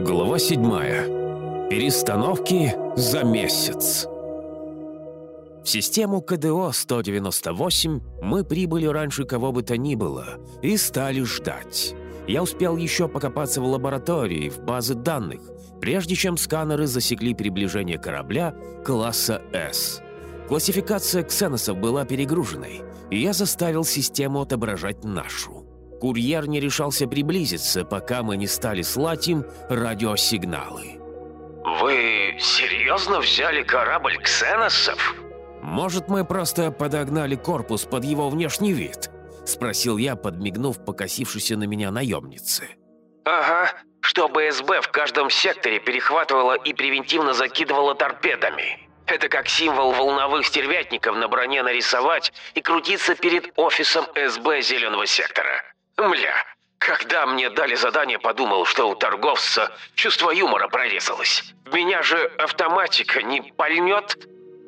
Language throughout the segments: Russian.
Глава 7. Перестановки за месяц. В систему КДО-198 мы прибыли раньше кого бы то ни было и стали ждать. Я успел еще покопаться в лаборатории, в базы данных, прежде чем сканеры засекли приближение корабля класса «С». Классификация ксеносов была перегруженной, и я заставил систему отображать нашу. Курьер не решался приблизиться, пока мы не стали слать им радиосигналы. «Вы серьезно взяли корабль ксеносов?» «Может, мы просто подогнали корпус под его внешний вид?» – спросил я, подмигнув покосившейся на меня наемнице. «Ага, чтобы СБ в каждом секторе перехватывала и превентивно закидывала торпедами. Это как символ волновых стервятников на броне нарисовать и крутиться перед офисом СБ Зеленого сектора. Мля, когда мне дали задание, подумал, что у торговца чувство юмора прорезалось. Меня же автоматика не пальнет?»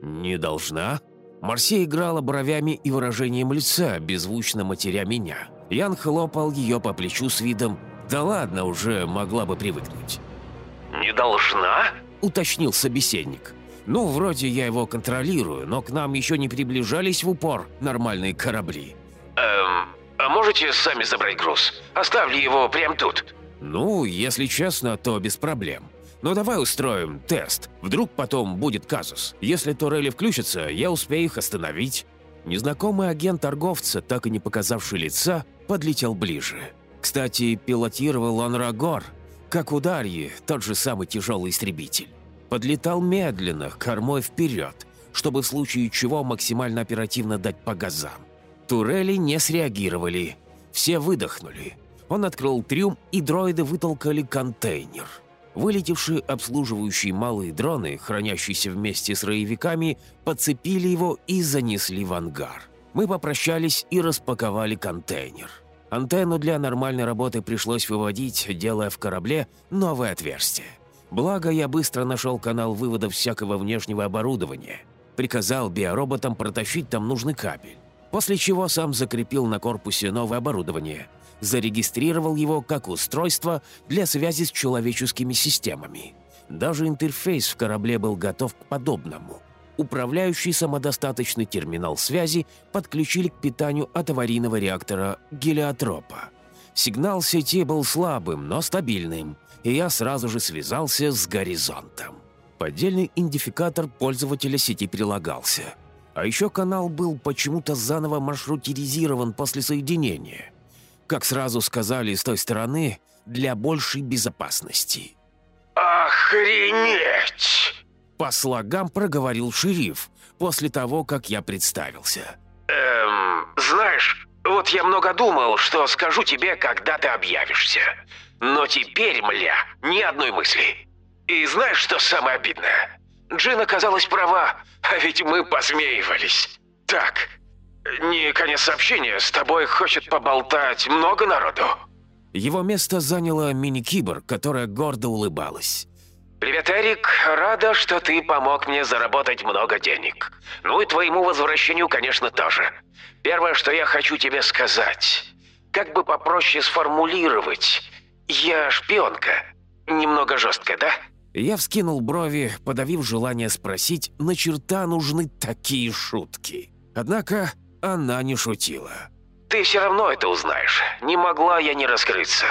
«Не должна?» Марсия играла бровями и выражением лица, беззвучно матеря меня. Ян хлопал ее по плечу с видом «Да ладно, уже могла бы привыкнуть». «Не должна?» – уточнил собеседник. «Ну, вроде я его контролирую, но к нам еще не приближались в упор нормальные корабли». «Эм, а можете сами забрать груз? Оставлю его прямо тут». «Ну, если честно, то без проблем. Но давай устроим тест. Вдруг потом будет казус. Если турели включатся, я успею их остановить». Незнакомый агент торговца, так и не показавший лица, подлетел ближе. Кстати, пилотировал он Рагор, как у Дарьи, тот же самый тяжелый истребитель. Подлетал медленно, кормой вперед, чтобы в случае чего максимально оперативно дать по газам. Турели не среагировали, все выдохнули. Он открыл трюм, и дроиды вытолкали контейнер. Вылетевшие обслуживающие малые дроны, хранящиеся вместе с роевиками, подцепили его и занесли в ангар. Мы попрощались и распаковали контейнер. Антенну для нормальной работы пришлось выводить, делая в корабле новое отверстие. Благо, я быстро нашел канал вывода всякого внешнего оборудования. Приказал биороботам протащить там нужный кабель. После чего сам закрепил на корпусе новое оборудование. Зарегистрировал его как устройство для связи с человеческими системами. Даже интерфейс в корабле был готов к подобному. Управляющий самодостаточный терминал связи подключили к питанию от аварийного реактора гелиотропа. Сигнал сети был слабым, но стабильным, и я сразу же связался с горизонтом. Поддельный идентификатор пользователя сети прилагался. А еще канал был почему-то заново маршрутизирован после соединения. Как сразу сказали с той стороны, для большей безопасности. «Охренеть!» По слогам проговорил шериф после того, как я представился. «Эм, знаешь, вот я много думал, что скажу тебе, когда ты объявишься. Но теперь, мля, ни одной мысли. И знаешь, что самое обидное? Джин оказалась права, а ведь мы посмеивались. Так, не конец сообщения, с тобой хочет поболтать много народу. Его место заняла мини-кибор, которая гордо улыбалась. «Привет, Эрик. Рада, что ты помог мне заработать много денег. Ну и твоему возвращению, конечно, тоже. Первое, что я хочу тебе сказать. Как бы попроще сформулировать. Я шпионка. Немного жестко, да?» Я вскинул брови, подавив желание спросить, на черта нужны такие шутки. Однако она не шутила. «Ты все равно это узнаешь. Не могла я не раскрыться.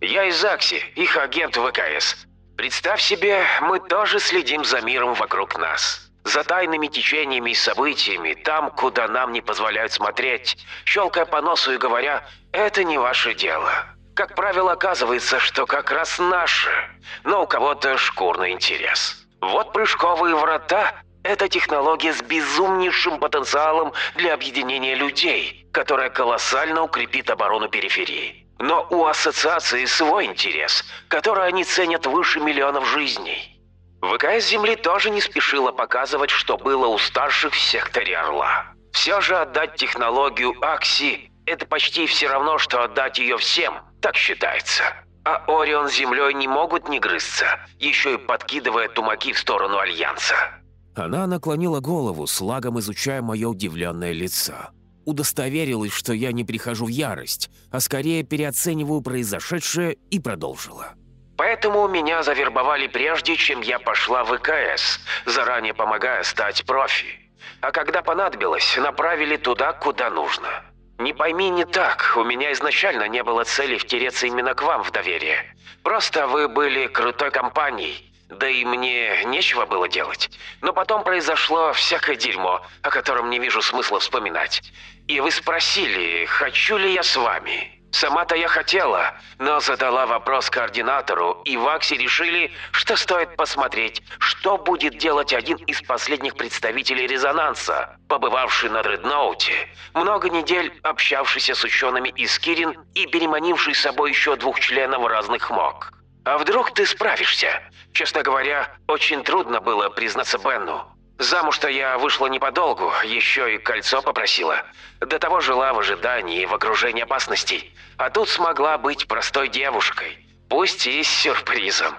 Я из АКСИ, их агент ВКС. Представь себе, мы тоже следим за миром вокруг нас. За тайными течениями и событиями, там, куда нам не позволяют смотреть, щелкая по носу и говоря «это не ваше дело». Как правило, оказывается, что как раз наше, но у кого-то шкурный интерес. Вот прыжковые врата – это технология с безумнейшим потенциалом для объединения людей, которая колоссально укрепит оборону периферии. Но у ассоциации свой интерес, который они ценят выше миллионов жизней. ВКС Земли тоже не спешила показывать, что было у старших в секторе Орла. Все же отдать технологию Акси – это почти все равно, что отдать ее всем, так считается. А Орион с Землей не могут не грызться, еще и подкидывая тумаки в сторону Альянса. Она наклонила голову, слагом изучая мое удивленное лицо удостоверилась, что я не прихожу в ярость, а скорее переоцениваю произошедшее и продолжила. Поэтому меня завербовали прежде, чем я пошла в ИКС, заранее помогая стать профи. А когда понадобилось, направили туда, куда нужно. Не пойми не так, у меня изначально не было цели втереться именно к вам в доверие. Просто вы были крутой компанией, да и мне нечего было делать. Но потом произошло всякое дерьмо, о котором не вижу смысла вспоминать. И вы спросили, хочу ли я с вами. Сама-то я хотела, но задала вопрос координатору, и в Аксе решили, что стоит посмотреть, что будет делать один из последних представителей резонанса, побывавший на Дредноуте, много недель общавшийся с учеными из Кирин и переманивший с собой еще двух членов разных МОК. А вдруг ты справишься? Честно говоря, очень трудно было признаться Бенну. Замуж-то я вышла не подолгу, еще и кольцо попросила. До того жила в ожидании и в окружении опасностей. А тут смогла быть простой девушкой, пусть и с сюрпризом.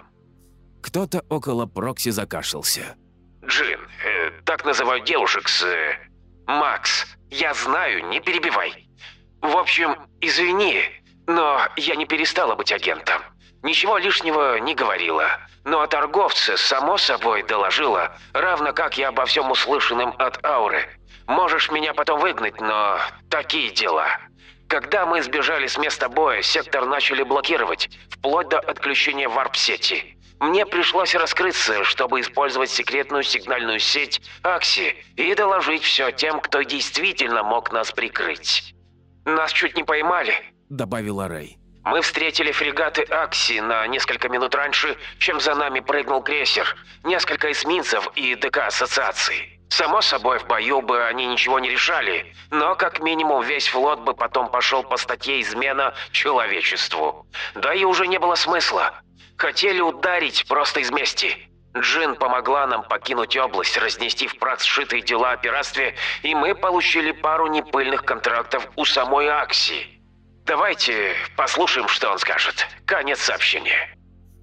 Кто-то около Прокси закашлялся. Джин, э, так называют девушек с... Э, Макс, я знаю, не перебивай. В общем, извини, но я не перестала быть агентом. Ничего лишнего не говорила. Но о торговце, само собой, доложила, равно как и обо всем услышанном от Ауры. Можешь меня потом выгнать, но такие дела. Когда мы сбежали с места боя, сектор начали блокировать, вплоть до отключения варп-сети. Мне пришлось раскрыться, чтобы использовать секретную сигнальную сеть Акси и доложить все тем, кто действительно мог нас прикрыть. «Нас чуть не поймали», — добавила Рэй. Мы встретили фрегаты Акси на несколько минут раньше, чем за нами прыгнул крейсер, несколько эсминцев и ДК Ассоциации. Само собой, в бою бы они ничего не решали, но как минимум весь флот бы потом пошел по статье «Измена человечеству». Да и уже не было смысла. Хотели ударить просто из мести. Джин помогла нам покинуть область, разнести в прах сшитые дела о пиратстве, и мы получили пару непыльных контрактов у самой Акси. Давайте послушаем, что он скажет. Конец сообщения.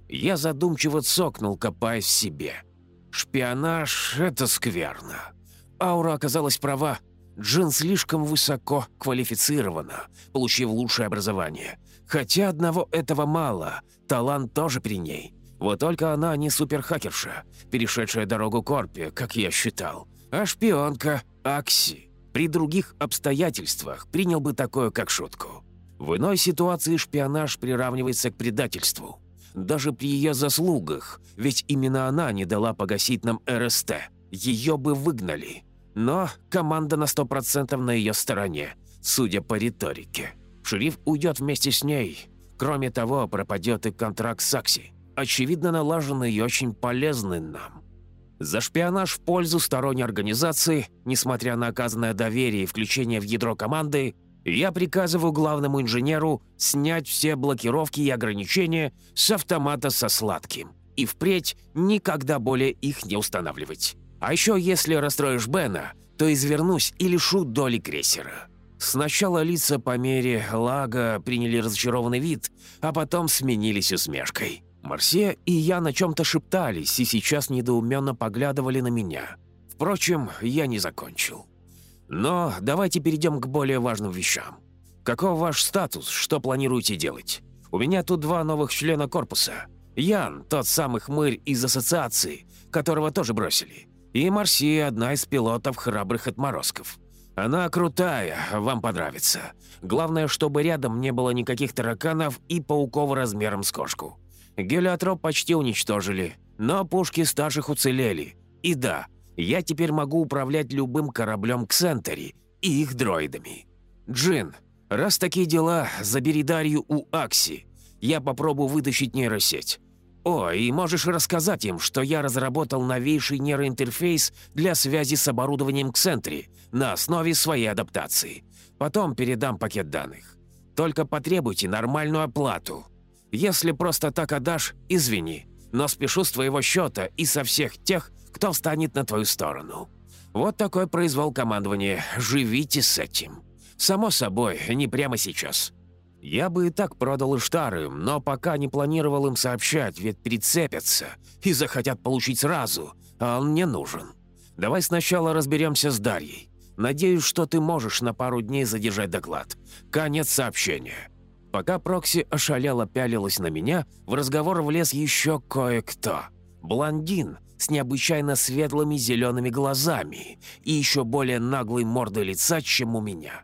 Я задумчиво цокнул, копаясь в себе. Шпионаж — это скверно. Аура оказалась права. Джин слишком высоко квалифицирована, получив лучшее образование. Хотя одного этого мало, талант тоже при ней. Вот только она не суперхакерша, перешедшая дорогу Корпе, как я считал, а шпионка Акси. При других обстоятельствах принял бы такое как шутку. В иной ситуации шпионаж приравнивается к предательству. Даже при ее заслугах, ведь именно она не дала погасить нам РСТ. Ее бы выгнали. Но команда на 100% на ее стороне, судя по риторике. Шериф уйдет вместе с ней. Кроме того, пропадет и контракт с Акси. Очевидно, налаженный и очень полезный нам. За шпионаж в пользу сторонней организации, несмотря на оказанное доверие и включение в ядро команды, я приказываю главному инженеру снять все блокировки и ограничения с автомата со сладким. И впредь никогда более их не устанавливать. А еще если расстроишь Бена, то извернусь и лишу доли крейсера. Сначала лица по мере лага приняли разочарованный вид, а потом сменились усмешкой. Марсия и я на чем-то шептались и сейчас недоуменно поглядывали на меня. Впрочем, я не закончил. Но давайте перейдем к более важным вещам. Каков ваш статус? Что планируете делать? У меня тут два новых члена корпуса. Ян, тот самый хмырь из ассоциации, которого тоже бросили. И Марсия, одна из пилотов храбрых отморозков. Она крутая, вам понравится. Главное, чтобы рядом не было никаких тараканов и пауков размером с кошку. Гелиотроп почти уничтожили, но пушки старших уцелели. И да, я теперь могу управлять любым кораблем Ксентери и их дроидами. Джин, раз такие дела, забери Дарью у Акси. Я попробую вытащить нейросеть. О, и можешь рассказать им, что я разработал новейший нейроинтерфейс для связи с оборудованием Ксентри на основе своей адаптации. Потом передам пакет данных. Только потребуйте нормальную оплату. Если просто так отдашь, извини, но спешу с твоего счета и со всех тех, кто встанет на твою сторону. Вот такой произвол командования. Живите с этим. Само собой, не прямо сейчас. Я бы и так продал Иштары, но пока не планировал им сообщать, ведь прицепятся и захотят получить сразу, а он не нужен. Давай сначала разберемся с Дарьей. Надеюсь, что ты можешь на пару дней задержать доклад. Конец сообщения. Пока Прокси ошалело пялилась на меня, в разговор влез еще кое-кто. Блондин с необычайно светлыми зелеными глазами и еще более наглой мордой лица, чем у меня.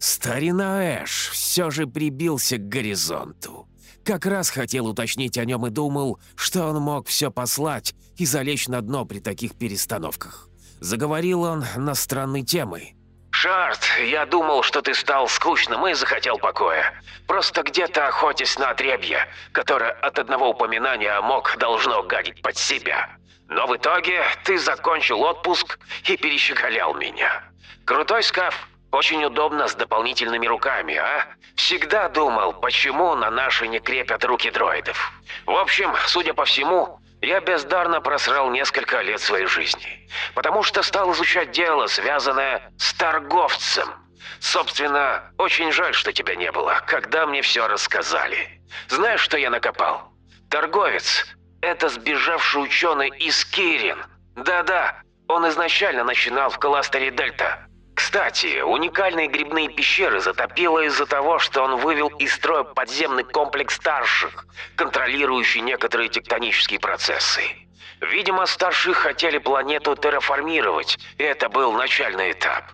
Старина Эш все же прибился к горизонту. Как раз хотел уточнить о нем и думал, что он мог все послать и залечь на дно при таких перестановках. Заговорил он на странной темы. «Шарт, я думал, что ты стал скучным и захотел покоя. Просто где-то охотясь на отребье, которое от одного упоминания мог должно гадить под себя. Но в итоге ты закончил отпуск и перещеголял меня. Крутой скаф, очень удобно с дополнительными руками, а? Всегда думал, почему на наши не крепят руки дроидов. В общем, судя по всему, я бездарно просрал несколько лет своей жизни, потому что стал изучать дело, связанное с торговцем. Собственно, очень жаль, что тебя не было, когда мне все рассказали. Знаешь, что я накопал? Торговец – это сбежавший ученый из Кирин. Да-да, он изначально начинал в кластере Дельта. Кстати, уникальные грибные пещеры затопило из-за того, что он вывел из строя подземный комплекс старших, контролирующий некоторые тектонические процессы. Видимо, старшие хотели планету терраформировать, и это был начальный этап.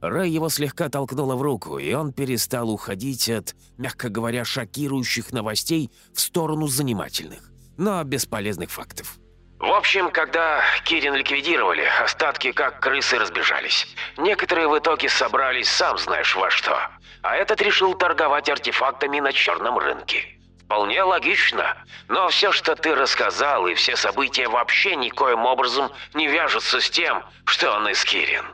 Рэй его слегка толкнула в руку, и он перестал уходить от, мягко говоря, шокирующих новостей в сторону занимательных, но бесполезных фактов. В общем, когда Кирин ликвидировали, остатки как крысы разбежались. Некоторые в итоге собрались сам знаешь во что. А этот решил торговать артефактами на черном рынке. Вполне логично. Но все, что ты рассказал, и все события вообще никоим образом не вяжутся с тем, что он из Кирин.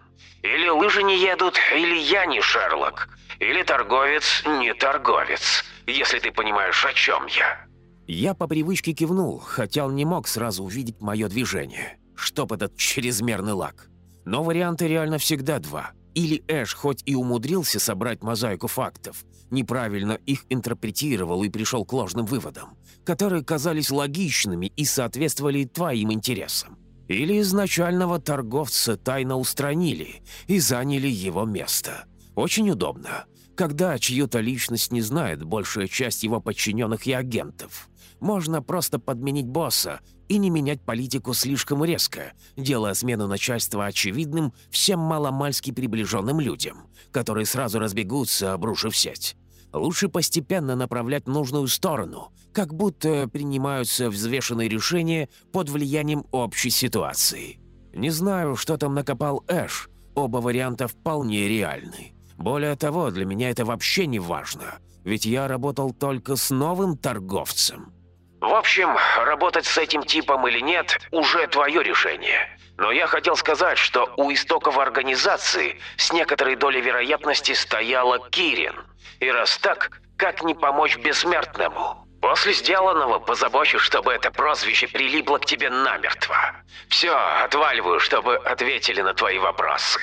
Или лыжи не едут, или я не Шерлок. Или торговец не торговец, если ты понимаешь, о чем я. Я по привычке кивнул, хотя он не мог сразу увидеть мое движение. Чтоб этот чрезмерный лак. Но варианты реально всегда два. Или Эш хоть и умудрился собрать мозаику фактов, неправильно их интерпретировал и пришел к ложным выводам, которые казались логичными и соответствовали твоим интересам. Или изначального торговца тайно устранили и заняли его место. Очень удобно, когда чью-то личность не знает большая часть его подчиненных и агентов можно просто подменить босса и не менять политику слишком резко, делая смену начальства очевидным всем маломальски приближенным людям, которые сразу разбегутся, обрушив сеть. Лучше постепенно направлять нужную сторону, как будто принимаются взвешенные решения под влиянием общей ситуации. Не знаю, что там накопал Эш, оба варианта вполне реальны. Более того, для меня это вообще не важно, ведь я работал только с новым торговцем. В общем, работать с этим типом или нет, уже твое решение. Но я хотел сказать, что у истоков организации с некоторой долей вероятности стояла Кирин. И раз так, как не помочь бессмертному? После сделанного позабочусь, чтобы это прозвище прилипло к тебе намертво. Все, отваливаю, чтобы ответили на твои вопросы.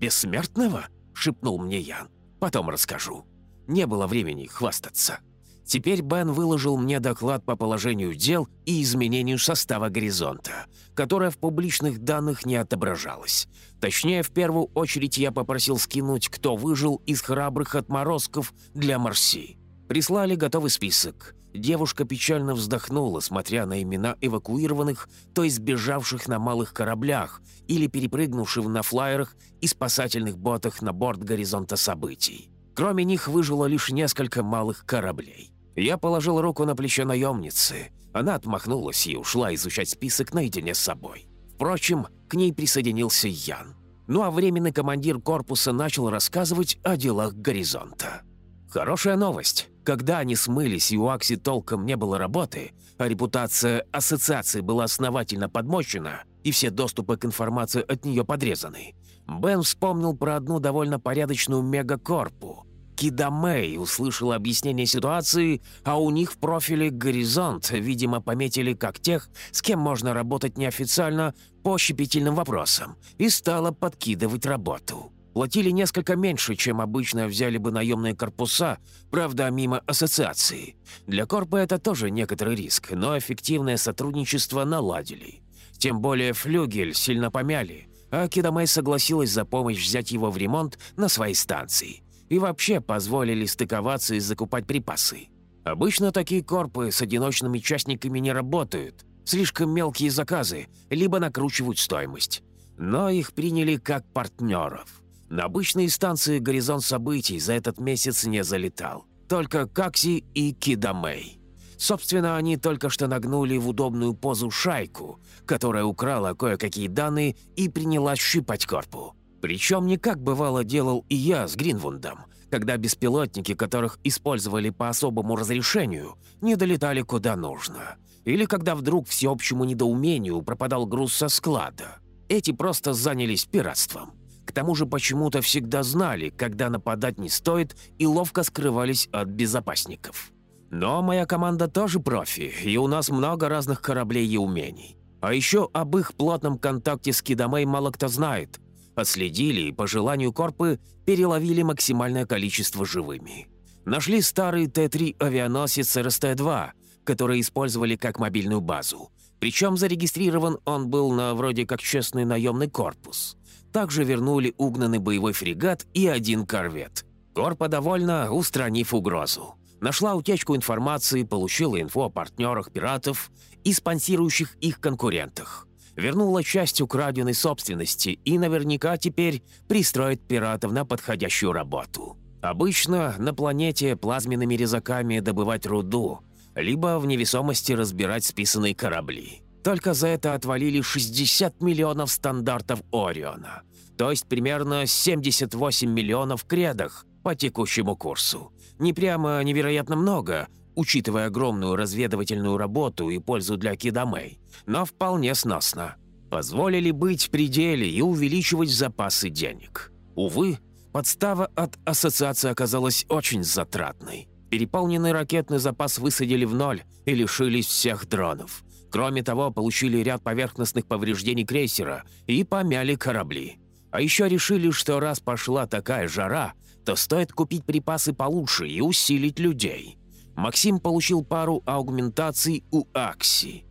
«Бессмертного?» – шепнул мне Ян. «Потом расскажу. Не было времени хвастаться». Теперь Бен выложил мне доклад по положению дел и изменению состава горизонта, которое в публичных данных не отображалось. Точнее, в первую очередь я попросил скинуть, кто выжил из храбрых отморозков для Марси. Прислали готовый список. Девушка печально вздохнула, смотря на имена эвакуированных, то есть сбежавших на малых кораблях или перепрыгнувших на флайерах и спасательных ботах на борт горизонта событий. Кроме них выжило лишь несколько малых кораблей. Я положил руку на плечо наемницы. Она отмахнулась и ушла изучать список наедине с собой. Впрочем, к ней присоединился Ян. Ну а временный командир корпуса начал рассказывать о делах горизонта. Хорошая новость. Когда они смылись и у Акси толком не было работы, а репутация ассоциации была основательно подмочена, и все доступы к информации от нее подрезаны, Бен вспомнил про одну довольно порядочную мегакорпу, Кида Мэй услышала объяснение ситуации, а у них в профиле «Горизонт», видимо, пометили как тех, с кем можно работать неофициально по щепетильным вопросам, и стала подкидывать работу. Платили несколько меньше, чем обычно взяли бы наемные корпуса, правда, мимо ассоциации. Для Корпа это тоже некоторый риск, но эффективное сотрудничество наладили. Тем более флюгель сильно помяли, а Кидамей согласилась за помощь взять его в ремонт на своей станции – и вообще позволили стыковаться и закупать припасы. Обычно такие корпы с одиночными частниками не работают. Слишком мелкие заказы, либо накручивают стоимость. Но их приняли как партнеров. На обычные станции «Горизонт событий» за этот месяц не залетал. Только Какси и Кидамей. Собственно, они только что нагнули в удобную позу шайку, которая украла кое-какие данные и принялась щипать корпу. Причем не как бывало делал и я с Гринвундом, когда беспилотники, которых использовали по особому разрешению, не долетали куда нужно. Или когда вдруг всеобщему недоумению пропадал груз со склада. Эти просто занялись пиратством. К тому же почему-то всегда знали, когда нападать не стоит, и ловко скрывались от безопасников. Но моя команда тоже профи, и у нас много разных кораблей и умений. А еще об их плотном контакте с Кидамей мало кто знает – Отследили и, по желанию Корпы, переловили максимальное количество живыми. Нашли старый Т-3 авианосец РСТ-2, который использовали как мобильную базу. Причем зарегистрирован он был на вроде как честный наемный корпус. Также вернули угнанный боевой фрегат и один корвет. Корпа довольна, устранив угрозу. Нашла утечку информации, получила инфу о партнерах пиратов и спонсирующих их конкурентах вернула часть украденной собственности и наверняка теперь пристроит пиратов на подходящую работу. Обычно на планете плазменными резаками добывать руду, либо в невесомости разбирать списанные корабли. Только за это отвалили 60 миллионов стандартов Ориона, то есть примерно 78 миллионов кредах по текущему курсу. Не прямо невероятно много, учитывая огромную разведывательную работу и пользу для Кидамей, но вполне сносно. Позволили быть в пределе и увеличивать запасы денег. Увы, подстава от ассоциации оказалась очень затратной. Переполненный ракетный запас высадили в ноль и лишились всех дронов. Кроме того, получили ряд поверхностных повреждений крейсера и помяли корабли. А еще решили, что раз пошла такая жара, то стоит купить припасы получше и усилить людей. Максим получил пару аугментаций у Акси.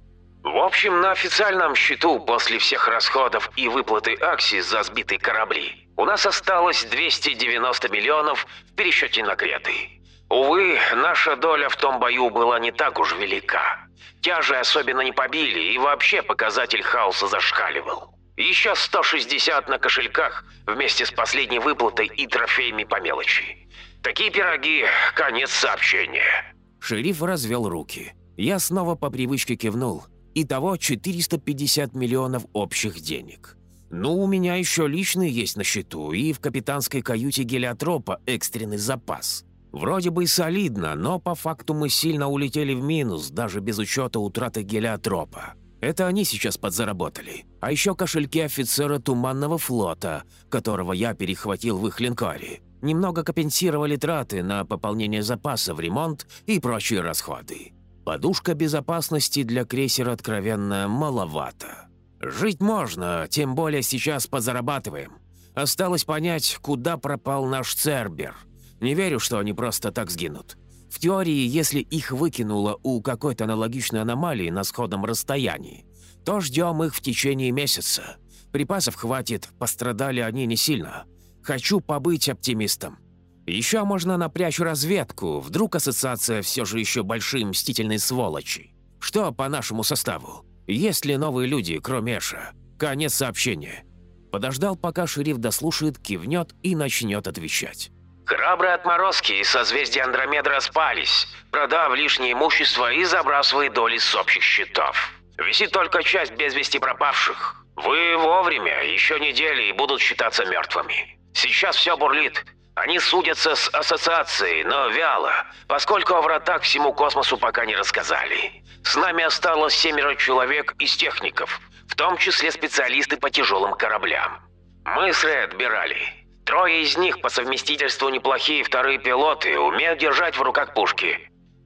В общем, на официальном счету после всех расходов и выплаты Акси за сбитые корабли у нас осталось 290 миллионов в пересчете на креты. Увы, наша доля в том бою была не так уж велика. Тяжи особенно не побили, и вообще показатель хаоса зашкаливал. Еще 160 на кошельках вместе с последней выплатой и трофеями по мелочи. Такие пироги – конец сообщения. Шериф развел руки. Я снова по привычке кивнул. Итого 450 миллионов общих денег. Ну, у меня еще личные есть на счету, и в капитанской каюте гелиотропа экстренный запас. Вроде бы и солидно, но по факту мы сильно улетели в минус, даже без учета утраты гелиотропа. Это они сейчас подзаработали. А еще кошельки офицера Туманного флота, которого я перехватил в их линкоре немного компенсировали траты на пополнение запасов, ремонт и прочие расходы. Подушка безопасности для крейсера откровенно маловато. Жить можно, тем более сейчас позарабатываем. Осталось понять, куда пропал наш Цербер. Не верю, что они просто так сгинут. В теории, если их выкинуло у какой-то аналогичной аномалии на сходном расстоянии, то ждем их в течение месяца. Припасов хватит, пострадали они не сильно – Хочу побыть оптимистом. Еще можно напрячь разведку, вдруг ассоциация все же еще большие мстительные сволочи. Что по нашему составу? Есть ли новые люди, кроме Эша? Конец сообщения. Подождал, пока шериф дослушает, кивнет и начнет отвечать. Храбрые отморозки из созвездия Андромеда распались, продав лишнее имущество и забрав свои доли с общих счетов. Висит только часть без вести пропавших. Вы вовремя, еще недели и будут считаться мертвыми. Сейчас все бурлит. Они судятся с ассоциацией, но вяло, поскольку о вратах всему космосу пока не рассказали. С нами осталось семеро человек из техников, в том числе специалисты по тяжелым кораблям. Мы с Рэй отбирали. Трое из них по совместительству неплохие вторые пилоты, умеют держать в руках пушки.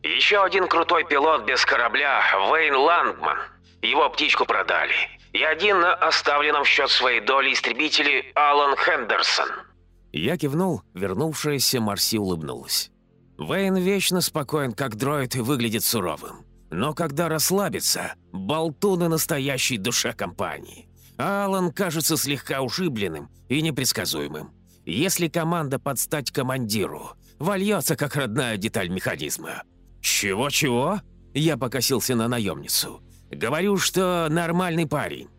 Еще один крутой пилот без корабля, Вейн Ландман. Его птичку продали и один на оставленном в счет своей доли истребителе Алан Хендерсон. Я кивнул, вернувшаяся Марси улыбнулась. Вейн вечно спокоен, как дроид, и выглядит суровым. Но когда расслабится, болтун и настоящей душа компании. Алан кажется слегка ушибленным и непредсказуемым. Если команда подстать командиру, вольется как родная деталь механизма. Чего-чего? Я покосился на наемницу. Говорю, что нормальный парень.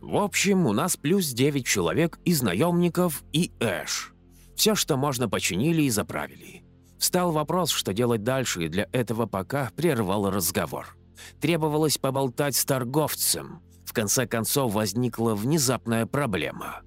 В общем, у нас плюс 9 человек из наемников и Эш. Все, что можно, починили и заправили. Встал вопрос, что делать дальше, и для этого пока прервал разговор. Требовалось поболтать с торговцем. В конце концов возникла внезапная проблема.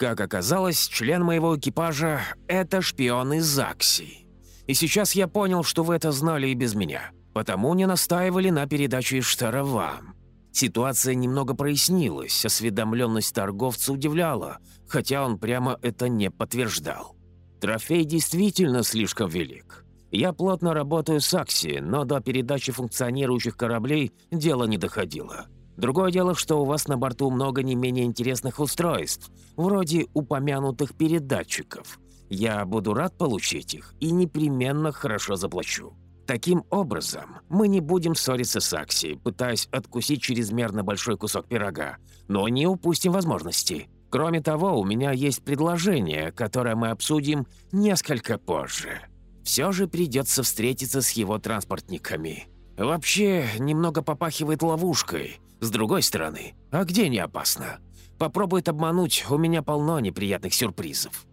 Как оказалось, член моего экипажа – это шпион из Закси. И сейчас я понял, что вы это знали и без меня. Потому не настаивали на передаче Иштара вам. Ситуация немного прояснилась, осведомленность торговца удивляла, хотя он прямо это не подтверждал. Трофей действительно слишком велик. Я плотно работаю с Акси, но до передачи функционирующих кораблей дело не доходило. Другое дело, что у вас на борту много не менее интересных устройств, вроде упомянутых передатчиков. Я буду рад получить их и непременно хорошо заплачу. Таким образом, мы не будем ссориться с Акси, пытаясь откусить чрезмерно большой кусок пирога, но не упустим возможности. Кроме того, у меня есть предложение, которое мы обсудим несколько позже. Все же придется встретиться с его транспортниками. Вообще, немного попахивает ловушкой. С другой стороны, а где не опасно? Попробует обмануть, у меня полно неприятных сюрпризов.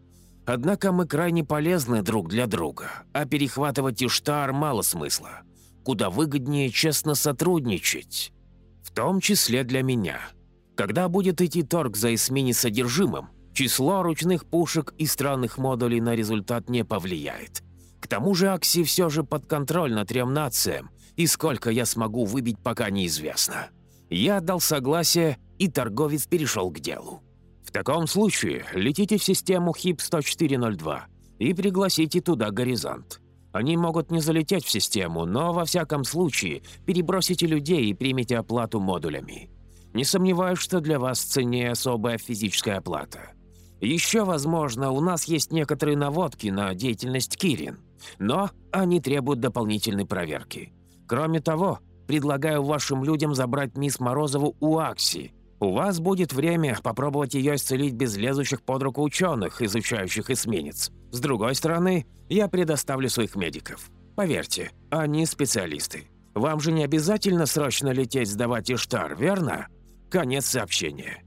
Однако мы крайне полезны друг для друга, а перехватывать Иштар мало смысла. Куда выгоднее честно сотрудничать. В том числе для меня. Когда будет идти торг за эсмини содержимым, число ручных пушек и странных модулей на результат не повлияет. К тому же Акси все же подконтрольна трем нациям, и сколько я смогу выбить, пока неизвестно. Я отдал согласие, и торговец перешел к делу. В таком случае летите в систему ХИП-10402 и пригласите туда «Горизонт». Они могут не залететь в систему, но во всяком случае перебросите людей и примите оплату модулями. Не сомневаюсь, что для вас ценнее особая физическая оплата. Еще, возможно, у нас есть некоторые наводки на деятельность Кирин, но они требуют дополнительной проверки. Кроме того, предлагаю вашим людям забрать мисс Морозову у Акси у вас будет время попробовать ее исцелить без лезущих под руку ученых, изучающих эсминец. С другой стороны, я предоставлю своих медиков. Поверьте, они специалисты. Вам же не обязательно срочно лететь сдавать Иштар, верно? Конец сообщения.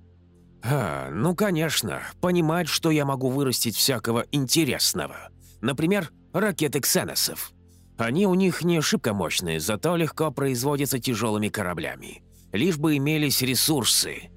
А, ну конечно, понимать, что я могу вырастить всякого интересного. Например, ракеты ксеносов. Они у них не шибко мощные, зато легко производятся тяжелыми кораблями лишь бы имелись ресурсы.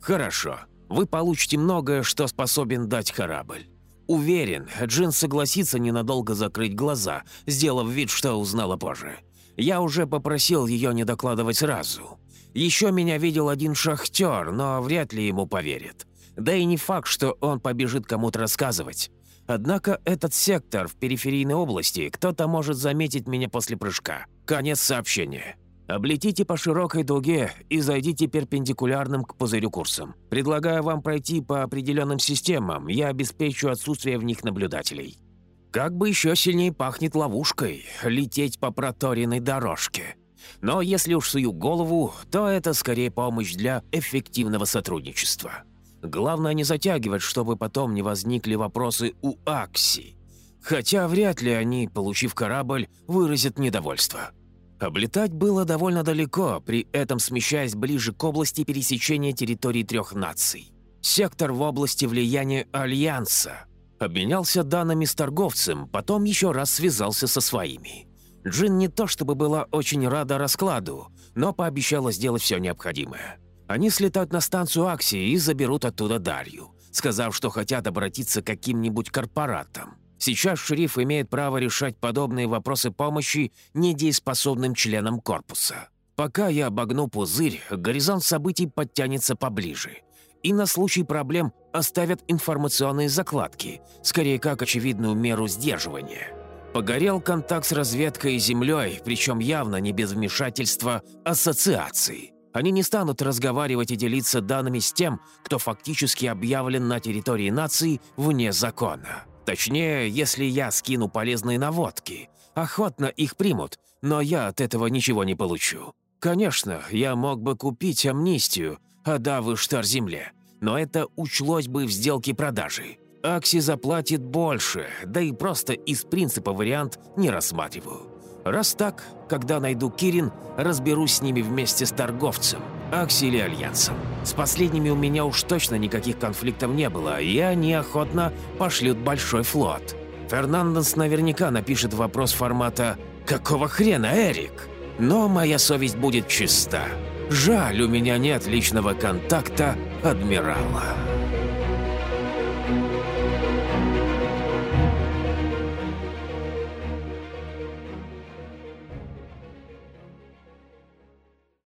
Хорошо, вы получите многое, что способен дать корабль. Уверен, Джин согласится ненадолго закрыть глаза, сделав вид, что узнала позже. Я уже попросил ее не докладывать сразу. Еще меня видел один шахтер, но вряд ли ему поверит. Да и не факт, что он побежит кому-то рассказывать. Однако этот сектор в периферийной области кто-то может заметить меня после прыжка. Конец сообщения. Облетите по широкой дуге и зайдите перпендикулярным к пузырю курсом. Предлагаю вам пройти по определенным системам, я обеспечу отсутствие в них наблюдателей. Как бы еще сильнее пахнет ловушкой лететь по проторенной дорожке. Но если уж сую голову, то это скорее помощь для эффективного сотрудничества. Главное не затягивать, чтобы потом не возникли вопросы у Акси. Хотя вряд ли они, получив корабль, выразят недовольство. Облетать было довольно далеко, при этом смещаясь ближе к области пересечения территорий трех наций. Сектор в области влияния Альянса. Обменялся данными с торговцем, потом еще раз связался со своими. Джин не то чтобы была очень рада раскладу, но пообещала сделать все необходимое. Они слетают на станцию Аксии и заберут оттуда Дарью, сказав, что хотят обратиться к каким-нибудь корпоратам. Сейчас шериф имеет право решать подобные вопросы помощи недееспособным членам корпуса. Пока я обогну пузырь, горизонт событий подтянется поближе. И на случай проблем оставят информационные закладки, скорее как очевидную меру сдерживания. Погорел контакт с разведкой и землей, причем явно не без вмешательства ассоциации. Они не станут разговаривать и делиться данными с тем, кто фактически объявлен на территории нации вне закона. Точнее, если я скину полезные наводки. Охотно их примут, но я от этого ничего не получу. Конечно, я мог бы купить амнистию, отдав Иштар земле, но это учлось бы в сделке продажи. Акси заплатит больше, да и просто из принципа вариант не рассматриваю. Раз так, когда найду Кирин, разберусь с ними вместе с торговцем, Акси или Альянсом. С последними у меня уж точно никаких конфликтов не было, и они охотно пошлют большой флот. Фернандес наверняка напишет вопрос формата «Какого хрена, Эрик?» Но моя совесть будет чиста. Жаль, у меня нет личного контакта адмирала.